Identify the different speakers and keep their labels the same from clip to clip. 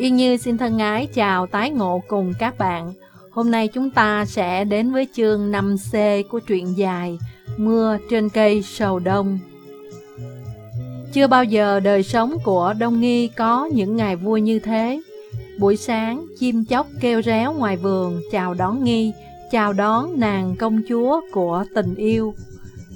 Speaker 1: Yên Như xin thân ái chào tái ngộ cùng các bạn. Hôm nay chúng ta sẽ đến với chương 5C của truyện dài Mưa trên cây sầu đông. Chưa bao giờ đời sống của Đông Nghi có những ngày vui như thế. Buổi sáng, chim chóc kêu réo ngoài vườn chào đón Nghi, chào đón nàng công chúa của tình yêu.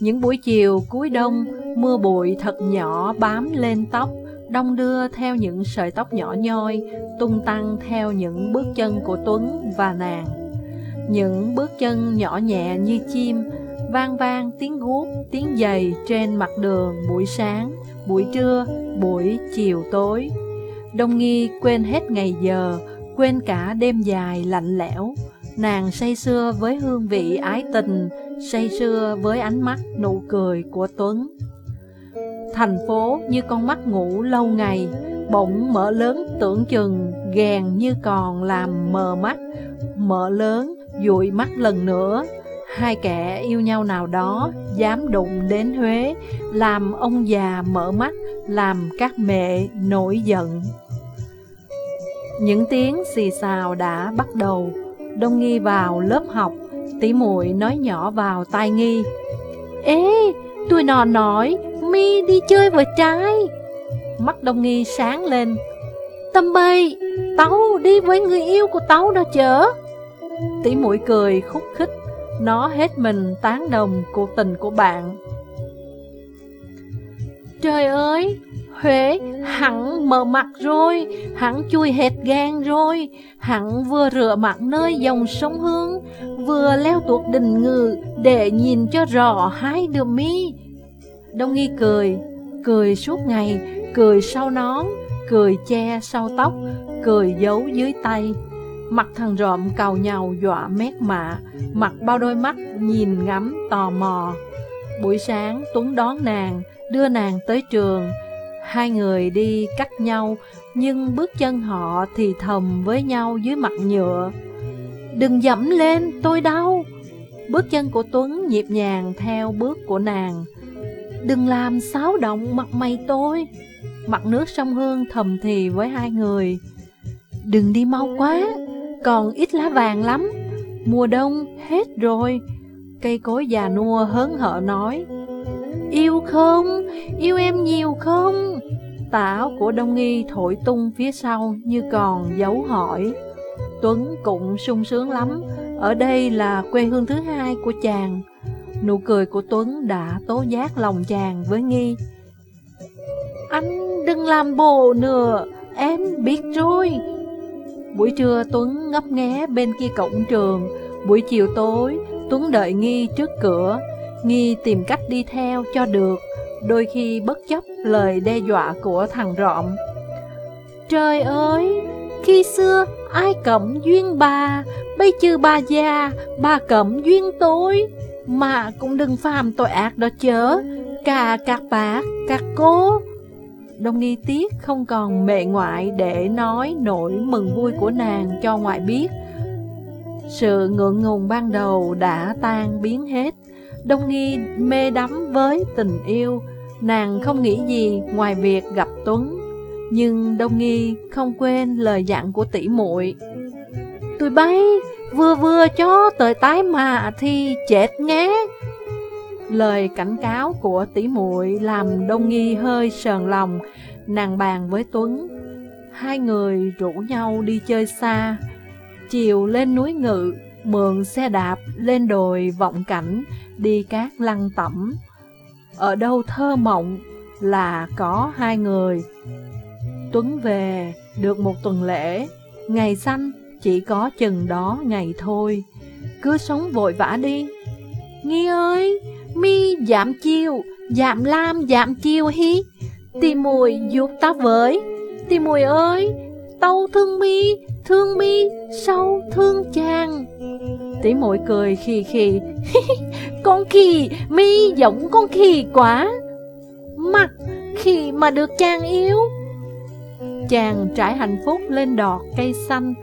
Speaker 1: Những buổi chiều cuối đông, mưa bụi thật nhỏ bám lên tóc, đông đưa theo những sợi tóc nhỏ nhoi, tung tăng theo những bước chân của Tuấn và nàng. Những bước chân nhỏ nhẹ như chim, vang vang tiếng guốc, tiếng giày trên mặt đường buổi sáng, buổi trưa, buổi chiều tối. Đông nghi quên hết ngày giờ, quên cả đêm dài lạnh lẽo. Nàng say sưa với hương vị ái tình, say sưa với ánh mắt nụ cười của Tuấn. Thành phố như con mắt ngủ lâu ngày, bỗng mở lớn tưởng chừng, gèn như còn làm mờ mắt, mở lớn, dụi mắt lần nữa. Hai kẻ yêu nhau nào đó dám đụng đến Huế, làm ông già mở mắt, làm các mẹ nổi giận. Những tiếng xì xào đã bắt đầu, Đông Nghi vào lớp học, tí muội nói nhỏ vào tai Nghi. Ê, tôi nò nói, mi đi chơi với trai. Mắt Đông Nghi sáng lên. Tâm bay, tấu đi với người yêu của tấu đó chở. Tỷ mũi cười khúc khích, nó hết mình tán đồng cuộc tình của bạn. Trời ơi, Huế hẳn mở mặt rồi, hẳn chui hệt gan rồi, hẳn vừa rửa mặt nơi dòng sông Hương, vừa leo tuột đình ngự để nhìn cho rõ hai đứa mi. Đông Nghi cười, cười suốt ngày, cười sau nón, cười che sau tóc, cười giấu dưới tay. Mặt thằng rộm cào nhau dọa mét mạ, mặt bao đôi mắt nhìn ngắm tò mò. Buổi sáng Tuấn đón nàng, đưa nàng tới trường, Hai người đi cách nhau, nhưng bước chân họ thì thầm với nhau dưới mặt nhựa. Đừng dẫm lên, tôi đau. Bước chân của Tuấn nhịp nhàng theo bước của nàng. Đừng làm xáo động mặt mày tôi. Mặt nước sông Hương thầm thì với hai người. Đừng đi mau quá, còn ít lá vàng lắm. Mùa đông hết rồi. Cây cối già nua hớn hở nói. Yêu không? Yêu em nhiều không? tảo của Đông Nghi thổi tung phía sau như còn dấu hỏi. Tuấn cũng sung sướng lắm, ở đây là quê hương thứ hai của chàng. Nụ cười của Tuấn đã tố giác lòng chàng với Nghi. Anh đừng làm bồ nữa, em biết rồi. Buổi trưa Tuấn ngấp nghé bên kia cổng trường, buổi chiều tối Tuấn đợi Nghi trước cửa, Nghi tìm cách đi theo cho được, đôi khi bất chấp lời đe dọa của thằng rộm Trời ơi, khi xưa ai cẩm duyên bà, bây chư bà già, bà cẩm duyên tối mà cũng đừng phàm tội ác đó chớ, cả các bác, các cô. Đông nghi tiếc không còn mẹ ngoại để nói nỗi mừng vui của nàng cho ngoại biết. Sự ngượng ngùng ban đầu đã tan biến hết. Đông Nghi mê đắm với tình yêu, nàng không nghĩ gì ngoài việc gặp Tuấn. Nhưng Đông Nghi không quên lời dặn của tỷ muội. Tôi bay vừa vừa cho tới tái mà thì chết nghe. Lời cảnh cáo của tỷ muội làm Đông Nghi hơi sờn lòng, nàng bàn với Tuấn. Hai người rủ nhau đi chơi xa, chiều lên núi Ngự, mượn xe đạp lên đồi vọng cảnh, đi các lăng tẩm. Ở đâu thơ mộng là có hai người. Tuấn về được một tuần lễ, ngày xanh chỉ có chừng đó ngày thôi. Cứ sống vội vã đi. Nghi ơi, mi giảm chiêu, giảm lam, giảm chiêu hi. Tìm mùi giúp ta với. Tìm mùi ơi, tâu thương mi, thương mi, sâu thương chàng. Tỉ mùi cười khì khì, con khì, mi giống con khì quá. Mặt khì mà được chàng yêu. Chàng trải hạnh phúc lên đọt cây xanh,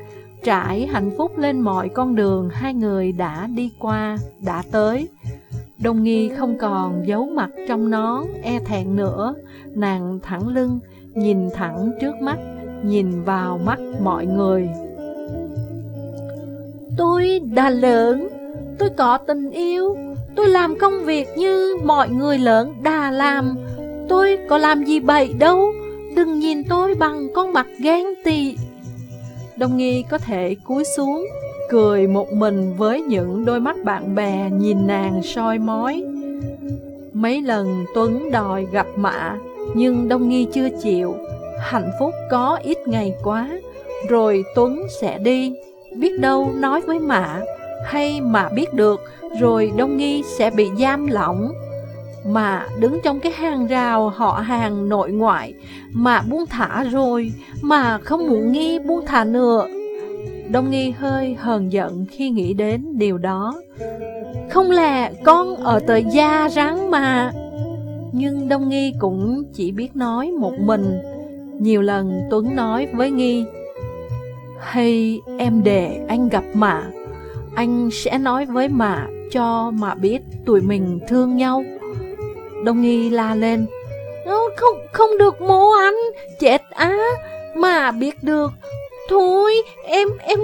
Speaker 1: trải hạnh phúc lên mọi con đường hai người đã đi qua, đã tới. Đông nghi không còn giấu mặt trong nón, e thẹn nữa, nàng thẳng lưng, nhìn thẳng trước mắt, nhìn vào mắt mọi người. Tôi đã lớn, tôi có tình yêu, tôi làm công việc như mọi người lớn đã làm. Tôi có làm gì bậy đâu, đừng nhìn tôi bằng con mặt ghen tị. Đông Nghi có thể cúi xuống, cười một mình với những đôi mắt bạn bè nhìn nàng soi mói. Mấy lần Tuấn đòi gặp Mạ, nhưng Đông Nghi chưa chịu. Hạnh phúc có ít ngày quá, rồi Tuấn sẽ đi. Biết đâu nói với Mạ, hay mạ biết được, rồi Đông Nghi sẽ bị giam lỏng. Mà đứng trong cái hàng rào họ hàng nội ngoại, mà buông thả rồi, mà không muốn nghi buông thả nữa. Đông Nghi hơi hờn giận khi nghĩ đến điều đó. Không lẽ con ở tới gia rắn mà Nhưng Đông Nghi cũng chỉ biết nói một mình Nhiều lần Tuấn nói với Nghi Hay em để anh gặp Mạ Anh sẽ nói với Mạ cho Mạ biết tụi mình thương nhau Đông Nghi la lên. Không không được mô anh Chết á. Mà biết được, Thôi, em em